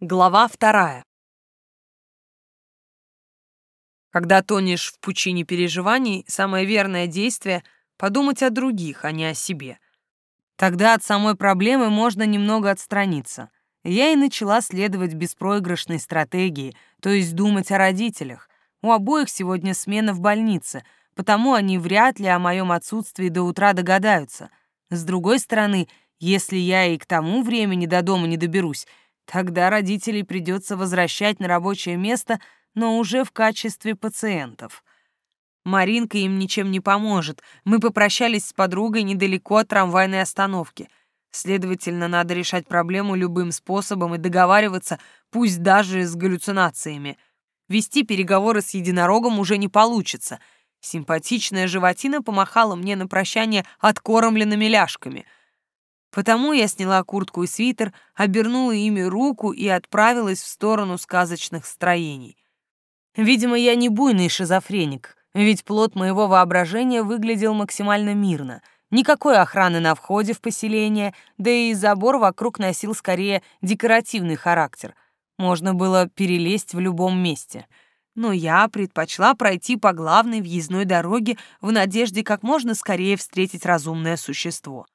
Глава вторая. Когда тонешь в пучине переживаний, самое верное действие — подумать о других, а не о себе. Тогда от самой проблемы можно немного отстраниться. Я и начала следовать беспроигрышной стратегии, то есть думать о родителях. У обоих сегодня смена в больнице, потому они вряд ли о моем отсутствии до утра догадаются. С другой стороны, если я и к тому времени до дома не доберусь, Тогда родителей придется возвращать на рабочее место, но уже в качестве пациентов. Маринка им ничем не поможет. Мы попрощались с подругой недалеко от трамвайной остановки. Следовательно, надо решать проблему любым способом и договариваться, пусть даже с галлюцинациями. Вести переговоры с единорогом уже не получится. Симпатичная животина помахала мне на прощание откормленными ляжками — Потому я сняла куртку и свитер, обернула ими руку и отправилась в сторону сказочных строений. Видимо, я не буйный шизофреник, ведь плод моего воображения выглядел максимально мирно. Никакой охраны на входе в поселение, да и забор вокруг носил скорее декоративный характер. Можно было перелезть в любом месте. Но я предпочла пройти по главной въездной дороге в надежде как можно скорее встретить разумное существо.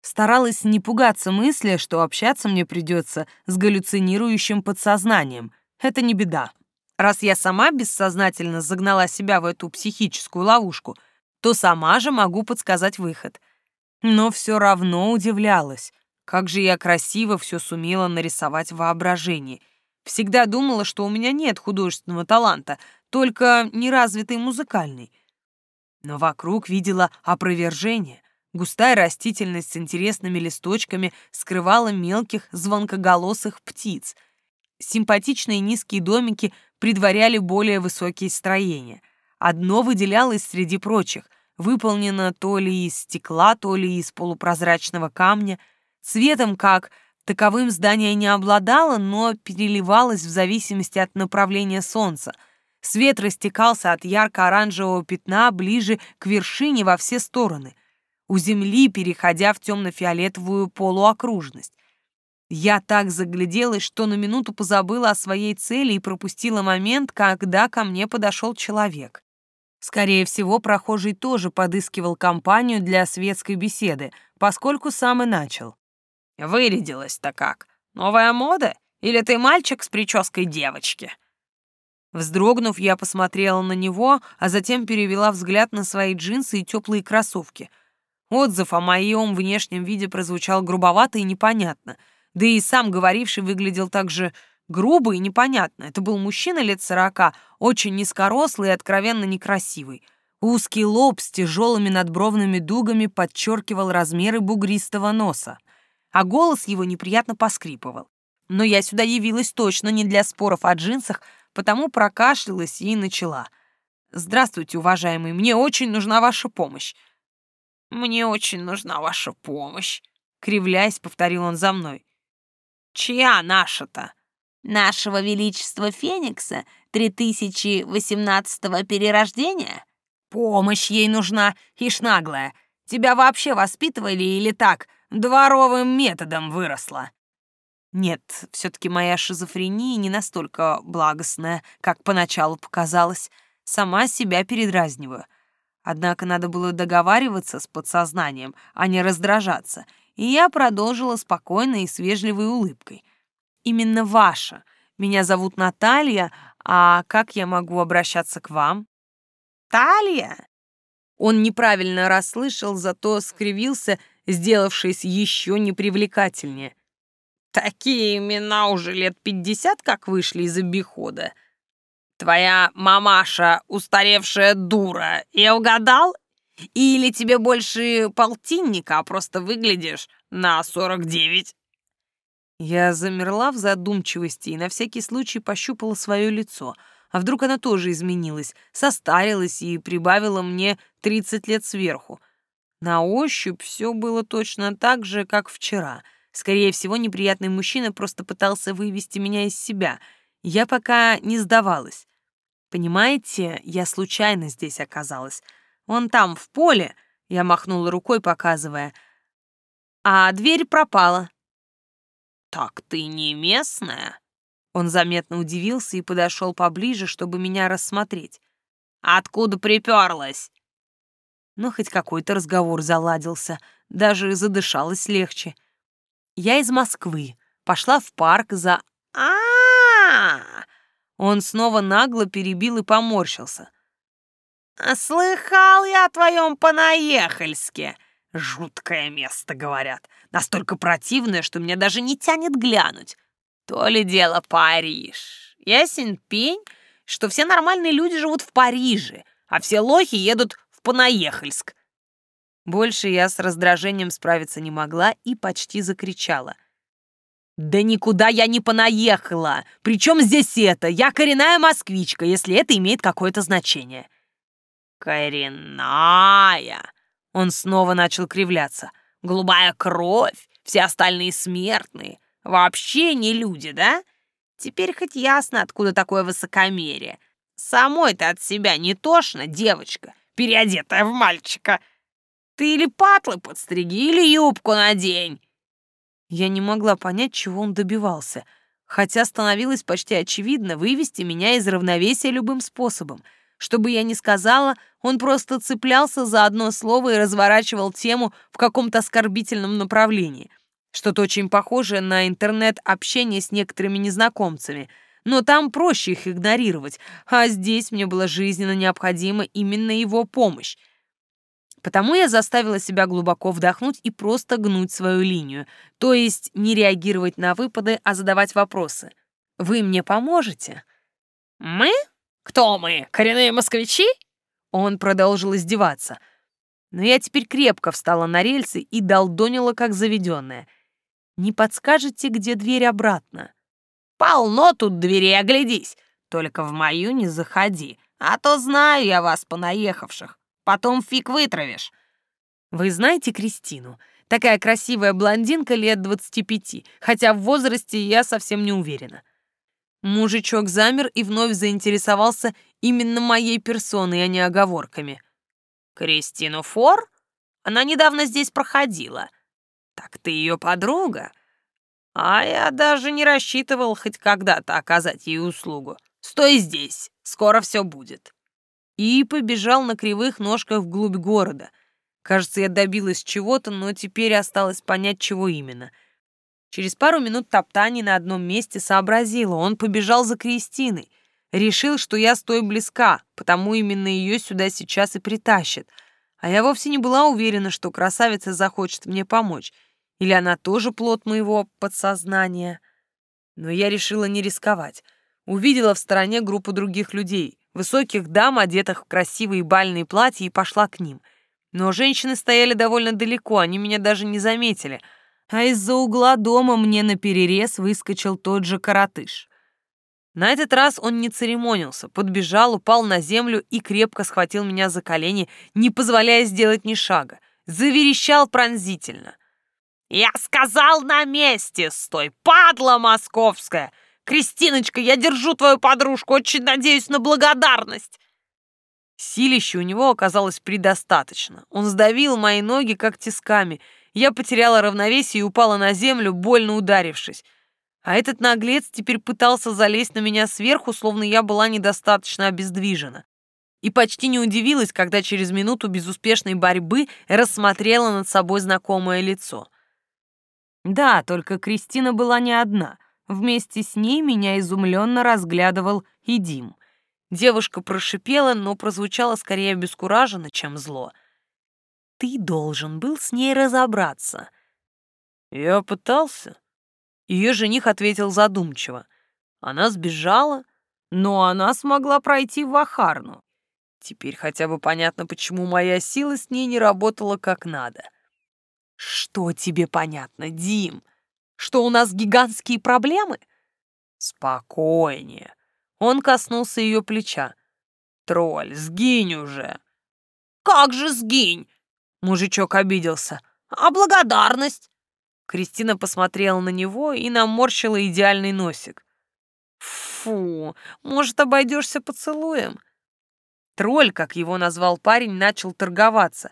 Старалась не пугаться мысли, что общаться мне придется с галлюцинирующим подсознанием. Это не беда. Раз я сама бессознательно загнала себя в эту психическую ловушку, то сама же могу подсказать выход. Но все равно удивлялась, как же я красиво все сумела нарисовать в воображении. Всегда думала, что у меня нет художественного таланта, только неразвитый музыкальный. Но вокруг видела опровержение. Густая растительность с интересными листочками скрывала мелких звонкоголосых птиц. Симпатичные низкие домики предваряли более высокие строения. Одно выделялось среди прочих, выполнено то ли из стекла, то ли из полупрозрачного камня. Цветом как таковым здание не обладало, но переливалось в зависимости от направления солнца. Свет растекался от ярко-оранжевого пятна ближе к вершине во все стороны — у земли, переходя в темно-фиолетовую полуокружность. Я так загляделась, что на минуту позабыла о своей цели и пропустила момент, когда ко мне подошел человек. Скорее всего, прохожий тоже подыскивал компанию для светской беседы, поскольку сам и начал. «Вырядилась-то как? Новая мода? Или ты мальчик с прической девочки?» Вздрогнув, я посмотрела на него, а затем перевела взгляд на свои джинсы и теплые кроссовки — Отзыв о моем внешнем виде прозвучал грубовато и непонятно, да и сам говоривший выглядел так же грубо и непонятно. Это был мужчина лет сорока, очень низкорослый и откровенно некрасивый. Узкий лоб с тяжелыми надбровными дугами подчеркивал размеры бугристого носа, а голос его неприятно поскрипывал. Но я сюда явилась точно не для споров о джинсах, потому прокашлялась и начала. «Здравствуйте, уважаемый, мне очень нужна ваша помощь. «Мне очень нужна ваша помощь», — кривляясь, повторил он за мной. «Чья наша-то?» «Нашего Величества Феникса 3018-го перерождения?» «Помощь ей нужна, ишь наглая. Тебя вообще воспитывали или так, дворовым методом выросла?» Нет, все-таки моя шизофрения не настолько благостная, как поначалу показалось. Сама себя передразниваю. Однако надо было договариваться с подсознанием, а не раздражаться, и я продолжила спокойно и с вежливой улыбкой. «Именно ваша. Меня зовут Наталья, а как я могу обращаться к вам?» «Талья?» Он неправильно расслышал, зато скривился, сделавшись еще непривлекательнее. «Такие имена уже лет пятьдесят как вышли из обихода. Твоя мамаша устаревшая дура, я угадал? Или тебе больше полтинника, а просто выглядишь на сорок девять?» Я замерла в задумчивости и на всякий случай пощупала свое лицо. А вдруг оно тоже изменилось, состарилось и прибавило мне тридцать лет сверху. На ощупь все было точно так же, как вчера. Скорее всего, неприятный мужчина просто пытался вывести меня из себя — я пока не сдавалась. Понимаете, я случайно здесь оказалась. Вон там, в поле, я махнула рукой, показывая. А дверь пропала. «Так ты не местная?» Он заметно удивился и подошел поближе, чтобы меня рассмотреть. «Откуда приперлась?» Но хоть какой-то разговор заладился, даже задышалось легче. «Я из Москвы, пошла в парк за...» а, -а, -а Он снова нагло перебил и поморщился. «Слыхал я о твоем Понаехальске. Жуткое место, говорят. Настолько противное, что меня даже не тянет глянуть. То ли дело Париж. Ясен пень, что все нормальные люди живут в Париже, а все лохи едут в Понаехальск. Больше я с раздражением справиться не могла и почти закричала. «Да никуда я не понаехала! Причем здесь это? Я коренная москвичка, если это имеет какое-то значение». «Коренная!» Он снова начал кривляться. «Голубая кровь, все остальные смертные. Вообще не люди, да? Теперь хоть ясно, откуда такое высокомерие. Самой-то от себя не тошно, девочка, переодетая в мальчика. Ты или патлы подстриги, или юбку надень. Я не могла понять, чего он добивался, хотя становилось почти очевидно вывести меня из равновесия любым способом. Что бы я ни сказала, он просто цеплялся за одно слово и разворачивал тему в каком-то оскорбительном направлении — что-то очень похожее на интернет-общение с некоторыми незнакомцами, но там проще их игнорировать, а здесь мне было жизненно необходима именно его помощь. Потому я заставила себя глубоко вдохнуть и просто гнуть свою линию, то есть не реагировать на выпады, а задавать вопросы. «Вы мне поможете?» «Мы? Кто мы? Коренные москвичи?» Он продолжил издеваться. Но я теперь крепко встала на рельсы и долдонила, как заведенная. Не подскажете, где дверь обратно? Полно тут дверей, оглядись. Только в мою не заходи, а то знаю я вас, понаехавших. Потом фиг вытравишь. Вы знаете Кристину? Такая красивая блондинка лет двадцати пяти, хотя в возрасте я совсем не уверена. Мужичок замер и вновь заинтересовался именно моей персоной, а не оговорками. «Кристину Фор? Она недавно здесь проходила. «Так ты ее подруга?» «А я даже не рассчитывал хоть когда-то оказать ей услугу. Стой здесь, скоро все будет». И побежал на кривых ножках вглубь города. Кажется, я добилась чего-то, но теперь осталось понять, чего именно. Через пару минут топтаний на одном месте сообразила, он побежал за Кристиной. Решил, что я стою близка, потому именно ее сюда сейчас и притащат. А я вовсе не была уверена, что красавица захочет мне помочь. Или она тоже плод моего подсознания? Но я решила не рисковать. Увидела в стороне группу других людей, высоких дам, одетых в красивые бальные платья, и пошла к ним. Но женщины стояли довольно далеко, они меня даже не заметили. А из-за угла дома мне на перерез выскочил тот же коротыш. На этот раз он не церемонился, подбежал, упал на землю и крепко схватил меня за колени, не позволяя сделать ни шага. Заверещал пронзительно — «Я сказал на месте! Стой, падла московская! Кристиночка, я держу твою подружку, очень надеюсь на благодарность!» Силища у него оказалось предостаточно. Он сдавил мои ноги, как тисками. Я потеряла равновесие и упала на землю, больно ударившись. А этот наглец теперь пытался залезть на меня сверху, словно я была недостаточно обездвижена. И почти не удивилась, когда через минуту безуспешной борьбы рассмотрела над собой знакомое лицо — да, только Кристина была не одна. Вместе с ней меня изумленно разглядывал и Дим. Девушка прошипела, но прозвучала скорее обескураженно, чем зло. «Ты должен был с ней разобраться». «Я пытался». Ее жених ответил задумчиво. Она сбежала, но она смогла пройти в Ахарну. Теперь хотя бы понятно, почему моя сила с ней не работала как надо. Что тебе понятно, Дим? Что у нас гигантские проблемы? Спокойнее. Он коснулся ее плеча. Тролль, сгинь уже. Как же сгинь? Мужичок обиделся. А благодарность? Кристина посмотрела на него и наморщила идеальный носик. Фу, может, обойдешься поцелуем? Тролль, как его назвал парень, начал торговаться.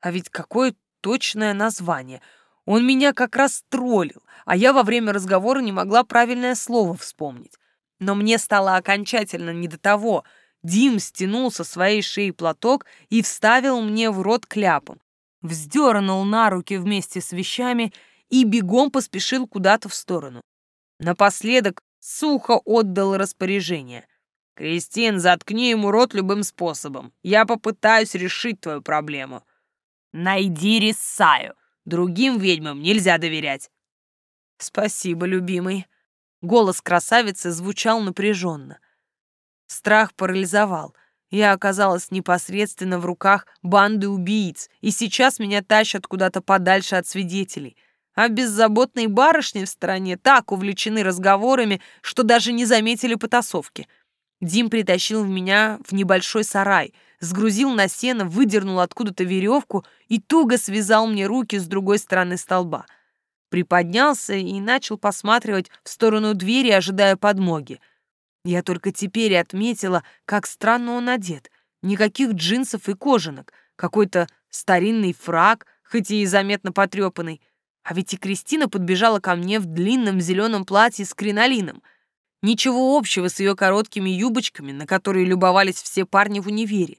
А ведь какое точное название. Он меня как раз троллил, а я во время разговора не могла правильное слово вспомнить. Но мне стало окончательно не до того. Дим стянул со своей шеи платок и вставил мне в рот кляпом. Вздернул на руки вместе с вещами и бегом поспешил куда-то в сторону. Напоследок сухо отдал распоряжение. «Кристин, заткни ему рот любым способом. Я попытаюсь решить твою проблему. Найди Рисаю. Другим ведьмам нельзя доверять». «Спасибо, любимый». Голос красавицы звучал напряженно. Страх парализовал. Я оказалась непосредственно в руках банды убийц, и сейчас меня тащат куда-то подальше от свидетелей. А беззаботные барышни в стороне так увлечены разговорами, что даже не заметили потасовки — Дим притащил меня в небольшой сарай, сгрузил на сено, выдернул откуда-то веревку и туго связал мне руки с другой стороны столба. Приподнялся и начал посматривать в сторону двери, ожидая подмоги. Я только теперь отметила, как странно он одет. Никаких джинсов и кожанок, какой-то старинный фраг, хоть и заметно потрепанный. А ведь и Кристина подбежала ко мне в длинном зеленом платье с кринолином — Ничего общего с ее короткими юбочками, на которые любовались все парни в универе.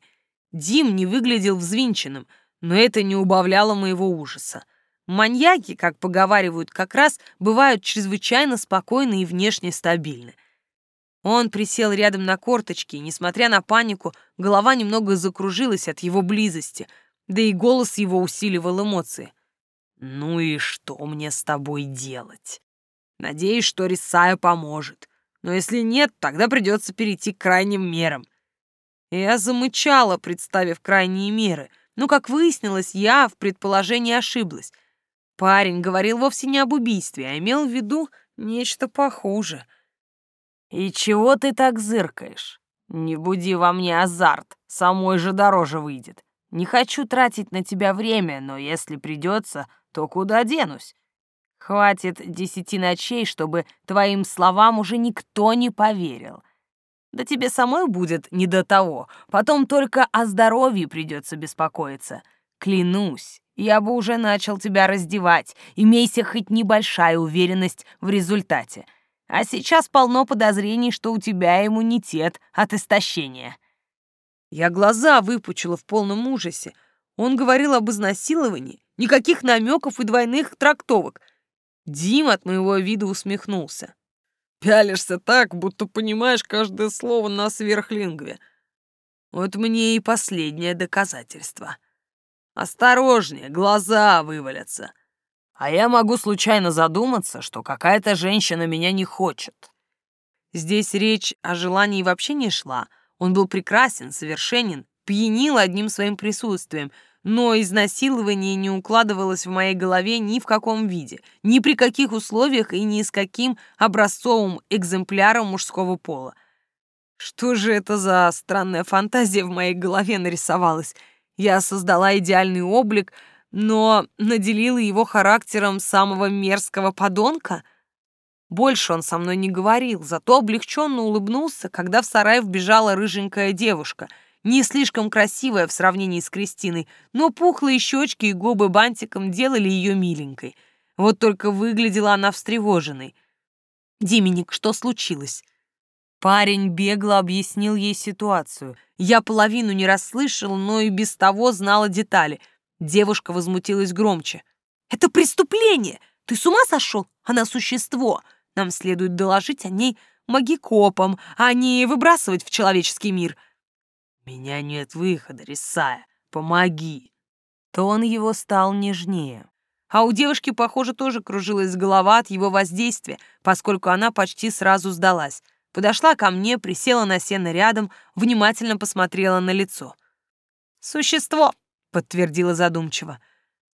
Дим не выглядел взвинченным, но это не убавляло моего ужаса. Маньяки, как поговаривают, как раз бывают чрезвычайно спокойны и внешне стабильны. Он присел рядом на корточки, и, несмотря на панику, голова немного закружилась от его близости, да и голос его усиливал эмоции. «Ну и что мне с тобой делать? Надеюсь, что Рисая поможет но если нет, тогда придется перейти к крайним мерам. Я замычала, представив крайние меры, но, как выяснилось, я в предположении ошиблась. Парень говорил вовсе не об убийстве, а имел в виду нечто похуже. «И чего ты так зыркаешь? Не буди во мне азарт, самой же дороже выйдет. Не хочу тратить на тебя время, но если придется, то куда денусь? Хватит десяти ночей, чтобы твоим словам уже никто не поверил. Да тебе самой будет не до того. Потом только о здоровье придется беспокоиться. Клянусь, я бы уже начал тебя раздевать. Имейся хоть небольшая уверенность в результате. А сейчас полно подозрений, что у тебя иммунитет от истощения. Я глаза выпучила в полном ужасе. Он говорил об изнасиловании. Никаких намеков и двойных трактовок — Дим от моего вида усмехнулся. «Пялишься так, будто понимаешь каждое слово на сверхлингве. Вот мне и последнее доказательство. Осторожнее, глаза вывалятся. А я могу случайно задуматься, что какая-то женщина меня не хочет». Здесь речь о желании вообще не шла. Он был прекрасен, совершенен, пьянил одним своим присутствием — но изнасилование не укладывалось в моей голове ни в каком виде, ни при каких условиях и ни с каким образцовым экземпляром мужского пола. Что же это за странная фантазия в моей голове нарисовалась? Я создала идеальный облик, но наделила его характером самого мерзкого подонка? Больше он со мной не говорил, зато облегченно улыбнулся, когда в сарай вбежала рыженькая девушка — не слишком красивая в сравнении с Кристиной, но пухлые щечки и губы бантиком делали ее миленькой. Вот только выглядела она встревоженной. «Диминик, что случилось?» Парень бегло объяснил ей ситуацию. Я половину не расслышал, но и без того знала детали. Девушка возмутилась громче. «Это преступление! Ты с ума сошел? Она существо! Нам следует доложить о ней магикопам, а не выбрасывать в человеческий мир!» «Меня нет выхода, Рисая, помоги!» Тон его стал нежнее. А у девушки, похоже, тоже кружилась голова от его воздействия, поскольку она почти сразу сдалась. Подошла ко мне, присела на сено рядом, внимательно посмотрела на лицо. «Существо», — подтвердила задумчиво.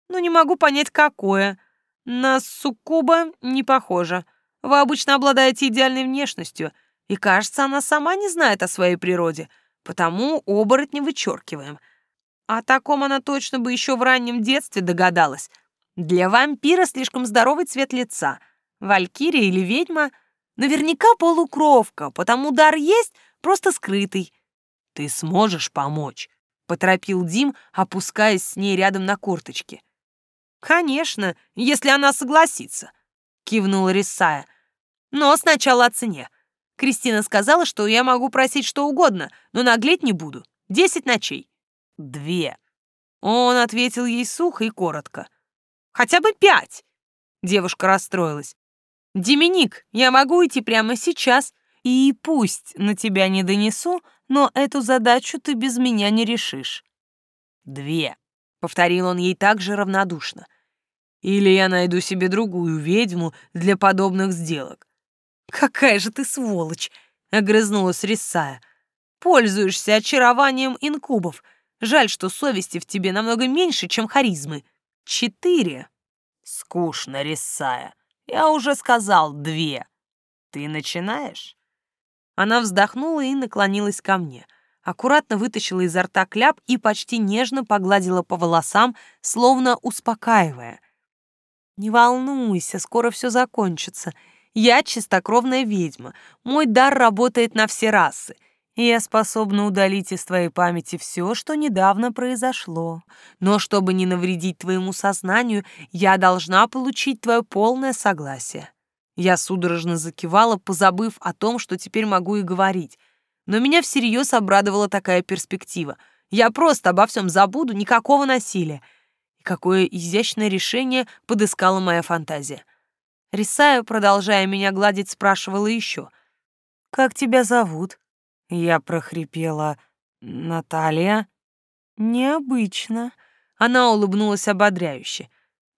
«Но не могу понять, какое. На суккуба не похоже. Вы обычно обладаете идеальной внешностью, и, кажется, она сама не знает о своей природе потому оборотня вычеркиваем. О таком она точно бы еще в раннем детстве догадалась. Для вампира слишком здоровый цвет лица. Валькирия или ведьма наверняка полукровка, потому дар есть, просто скрытый. Ты сможешь помочь? Поторопил Дим, опускаясь с ней рядом на корточки. Конечно, если она согласится, кивнула Рисая. Но сначала о цене. Кристина сказала, что я могу просить что угодно, но наглеть не буду. Десять ночей. Две. Он ответил ей сухо и коротко. Хотя бы пять. Девушка расстроилась. «Деминик, я могу идти прямо сейчас, и пусть на тебя не донесу, но эту задачу ты без меня не решишь». «Две», — повторил он ей также равнодушно. «Или я найду себе другую ведьму для подобных сделок». «Какая же ты сволочь!» — огрызнулась Рисая. «Пользуешься очарованием инкубов. Жаль, что совести в тебе намного меньше, чем харизмы. Четыре». «Скучно, Рисая. Я уже сказал две. Ты начинаешь?» Она вздохнула и наклонилась ко мне. Аккуратно вытащила изо рта кляп и почти нежно погладила по волосам, словно успокаивая. «Не волнуйся, скоро все закончится. Я чистокровная ведьма. Мой дар работает на все расы. И я способна удалить из твоей памяти все, что недавно произошло. Но чтобы не навредить твоему сознанию, я должна получить твое полное согласие. Я судорожно закивала, позабыв о том, что теперь могу и говорить. Но меня всерьез обрадовала такая перспектива. Я просто обо всем забуду, никакого насилия. И какое изящное решение подыскала моя фантазия. Рисая, продолжая меня гладить, спрашивала еще. «Как тебя зовут?» Я прохрипела. «Наталья?» «Необычно». Она улыбнулась ободряюще.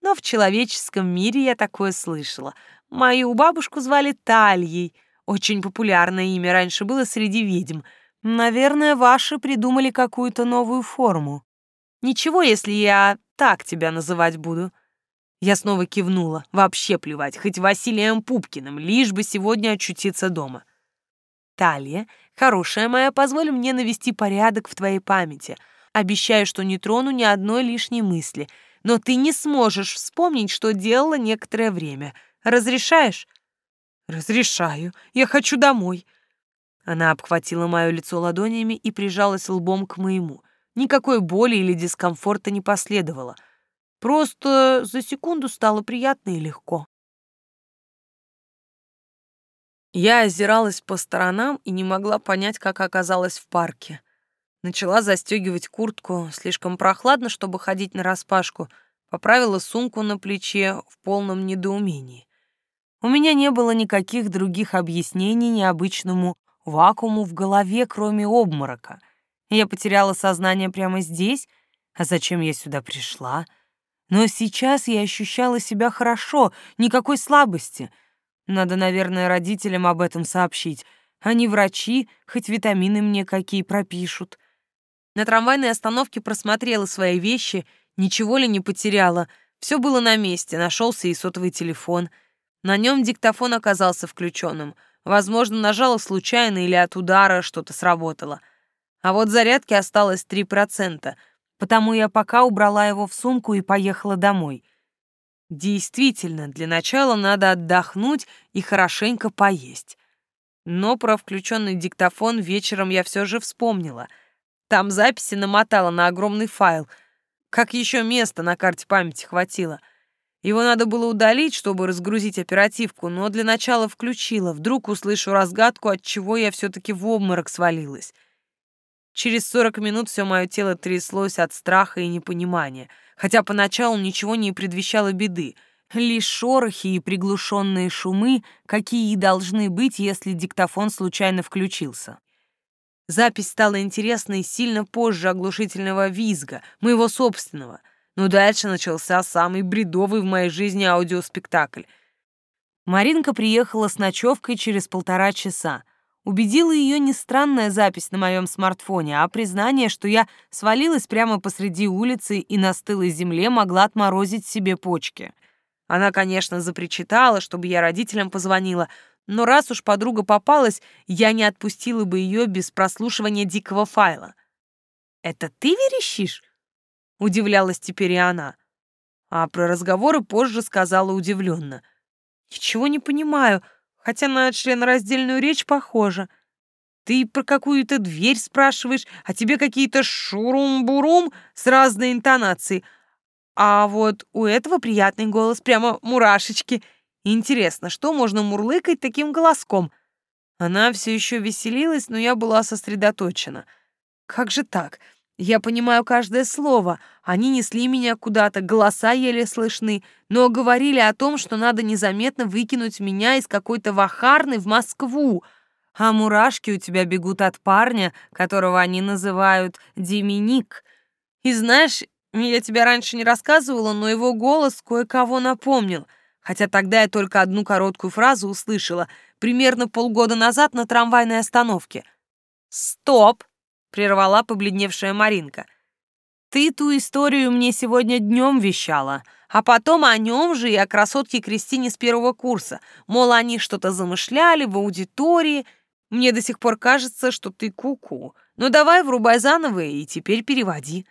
Но в человеческом мире я такое слышала. Мою бабушку звали Тальей. Очень популярное имя раньше было среди ведьм. Наверное, ваши придумали какую-то новую форму. Ничего, если я так тебя называть буду. Я снова кивнула. Вообще плевать, хоть Василием Пупкиным, лишь бы сегодня очутиться дома. Талия, хорошая моя, позволь мне навести порядок в твоей памяти. Обещаю, что не трону ни одной лишней мысли. Но ты не сможешь вспомнить, что делала некоторое время — Разрешаешь?» «Разрешаю. Я хочу домой». Она обхватила мое лицо ладонями и прижалась лбом к моему. Никакой боли или дискомфорта не последовало. Просто за секунду стало приятно и легко. Я озиралась по сторонам и не могла понять, как оказалась в парке. Начала застегивать куртку, слишком прохладно, чтобы ходить нараспашку, поправила сумку на плече в полном недоумении. У меня не было никаких других объяснений необычному вакууму в голове, кроме обморока. Я потеряла сознание прямо здесь, а зачем я сюда пришла? Но сейчас я ощущала себя хорошо, никакой слабости. Надо, наверное, родителям об этом сообщить. Они врачи, хоть витамины мне какие пропишут. На трамвайной остановке просмотрела свои вещи, ничего ли не потеряла. Все было на месте, нашелся и сотовый телефон — на нем диктофон оказался включенным. Возможно, нажала случайно или от удара что-то сработало. А вот зарядки осталось 3%, потому я пока убрала его в сумку и поехала домой. Действительно, для начала надо отдохнуть и хорошенько поесть. Но про включенный диктофон вечером я все же вспомнила. Там записи намотала на огромный файл. Как еще места на карте памяти хватило — его надо было удалить, чтобы разгрузить оперативку, но для начала включила. Вдруг услышу разгадку, от чего я все-таки в обморок свалилась. Через 40 минут все мое тело тряслось от страха и непонимания, хотя поначалу ничего не предвещало беды. Лишь шорохи и приглушенные шумы, какие и должны быть, если диктофон случайно включился. Запись стала интересной сильно позже оглушительного визга, моего собственного — но дальше начался самый бредовый в моей жизни аудиоспектакль. Маринка приехала с ночевкой через полтора часа. Убедила ее не странная запись на моем смартфоне, а признание, что я свалилась прямо посреди улицы и на стылой земле могла отморозить себе почки. Она, конечно, запричитала, чтобы я родителям позвонила, но раз уж подруга попалась, я не отпустила бы ее без прослушивания дикого файла. «Это ты верещишь?» Удивлялась теперь и она. А про разговоры позже сказала удивленно. Ничего не понимаю, хотя на членораздельную речь похоже. Ты про какую-то дверь спрашиваешь, а тебе какие-то шурум-бурум с разной интонацией. А вот у этого приятный голос, прямо мурашечки. Интересно, что можно мурлыкать таким голоском? Она все еще веселилась, но я была сосредоточена. Как же так? Я понимаю каждое слово. Они несли меня куда-то, голоса еле слышны, но говорили о том, что надо незаметно выкинуть меня из какой-то вахарны в Москву. А мурашки у тебя бегут от парня, которого они называют Деминик. И знаешь, я тебе раньше не рассказывала, но его голос кое-кого напомнил. Хотя тогда я только одну короткую фразу услышала, примерно полгода назад на трамвайной остановке. «Стоп!» Прервала побледневшая Маринка. Ты ту историю мне сегодня днем вещала, а потом о нем же и о красотке Кристине с первого курса. Мол, они что-то замышляли в аудитории. Мне до сих пор кажется, что ты куку. -ку. Ну давай врубай заново и теперь переводи.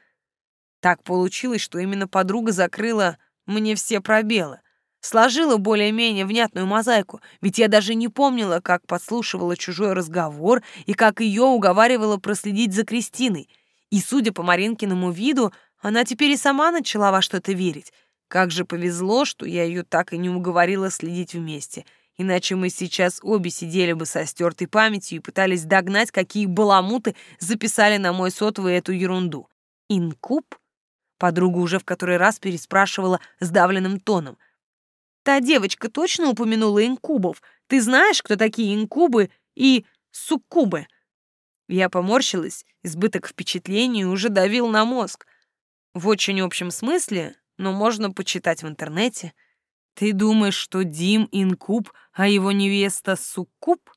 Так получилось, что именно подруга закрыла мне все пробелы. Сложила более-менее внятную мозаику, ведь я даже не помнила, как подслушивала чужой разговор и как ее уговаривала проследить за Кристиной. И, судя по Маринкиному виду, она теперь и сама начала во что-то верить. Как же повезло, что я ее так и не уговорила следить вместе. Иначе мы сейчас обе сидели бы со стертой памятью и пытались догнать, какие баламуты записали на мой сотовый эту ерунду. «Инкуб?» Подруга уже в который раз переспрашивала сдавленным тоном — Та девочка точно упомянула инкубов. Ты знаешь, кто такие инкубы и суккубы?» Я поморщилась, избыток впечатлений уже давил на мозг. В очень общем смысле, но можно почитать в интернете. Ты думаешь, что Дим инкуб, а его невеста суккуб?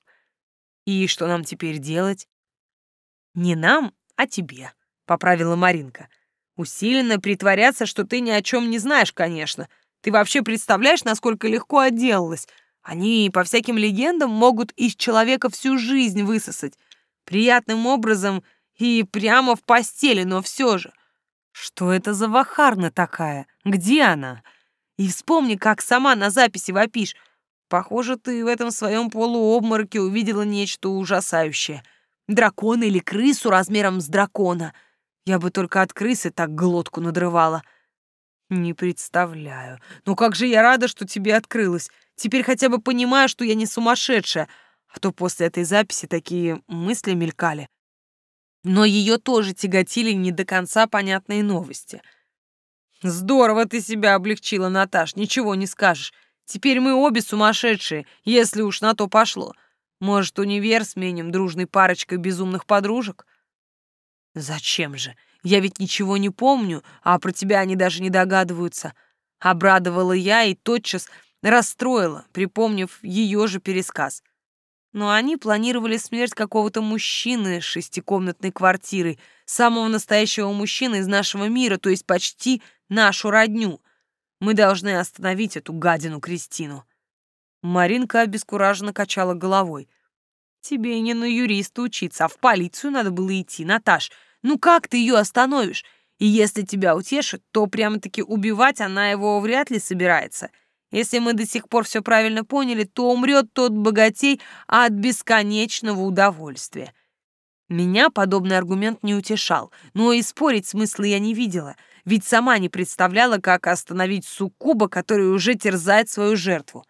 И что нам теперь делать? Не нам, а тебе, поправила Маринка. Усиленно притворяться, что ты ни о чем не знаешь, конечно — ты вообще представляешь, насколько легко отделалась? Они, по всяким легендам, могут из человека всю жизнь высосать. Приятным образом и прямо в постели, но все же. Что это за вахарна такая? Где она? И вспомни, как сама на записи вопишь. Похоже, ты в этом своем полуобмороке увидела нечто ужасающее. Дракона или крысу размером с дракона. Я бы только от крысы так глотку надрывала. «Не представляю. Ну как же я рада, что тебе открылось. Теперь хотя бы понимаю, что я не сумасшедшая, а то после этой записи такие мысли мелькали. Но ее тоже тяготили не до конца понятные новости. Здорово ты себя облегчила, Наташ, ничего не скажешь. Теперь мы обе сумасшедшие, если уж на то пошло. Может, универ сменим дружной парочкой безумных подружек? Зачем же? Я ведь ничего не помню, а про тебя они даже не догадываются. Обрадовала я и тотчас расстроила, припомнив ее же пересказ. Но они планировали смерть какого-то мужчины с шестикомнатной квартирой, самого настоящего мужчины из нашего мира, то есть почти нашу родню. Мы должны остановить эту гадину Кристину. Маринка обескураженно качала головой. Тебе не на юриста учиться, а в полицию надо было идти, Наташ. Ну как ты ее остановишь? И если тебя утешит, то прямо-таки убивать она его вряд ли собирается. Если мы до сих пор все правильно поняли, то умрет тот богатей от бесконечного удовольствия. Меня подобный аргумент не утешал, но и спорить смысла я не видела, ведь сама не представляла, как остановить суккуба, который уже терзает свою жертву.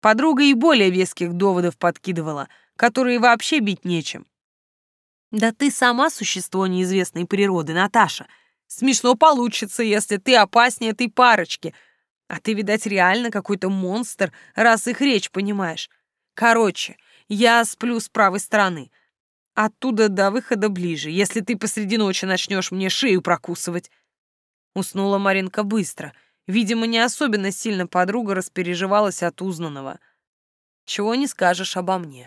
Подруга и более веских доводов подкидывала, которые вообще бить нечем. Да ты сама существо неизвестной природы, Наташа. Смешно получится, если ты опаснее этой парочки. А ты, видать, реально какой-то монстр, раз их речь понимаешь. Короче, я сплю с правой стороны. Оттуда до выхода ближе, если ты посреди ночи начнешь мне шею прокусывать. Уснула Маринка быстро. Видимо, не особенно сильно подруга распереживалась от узнанного. Чего не скажешь обо мне.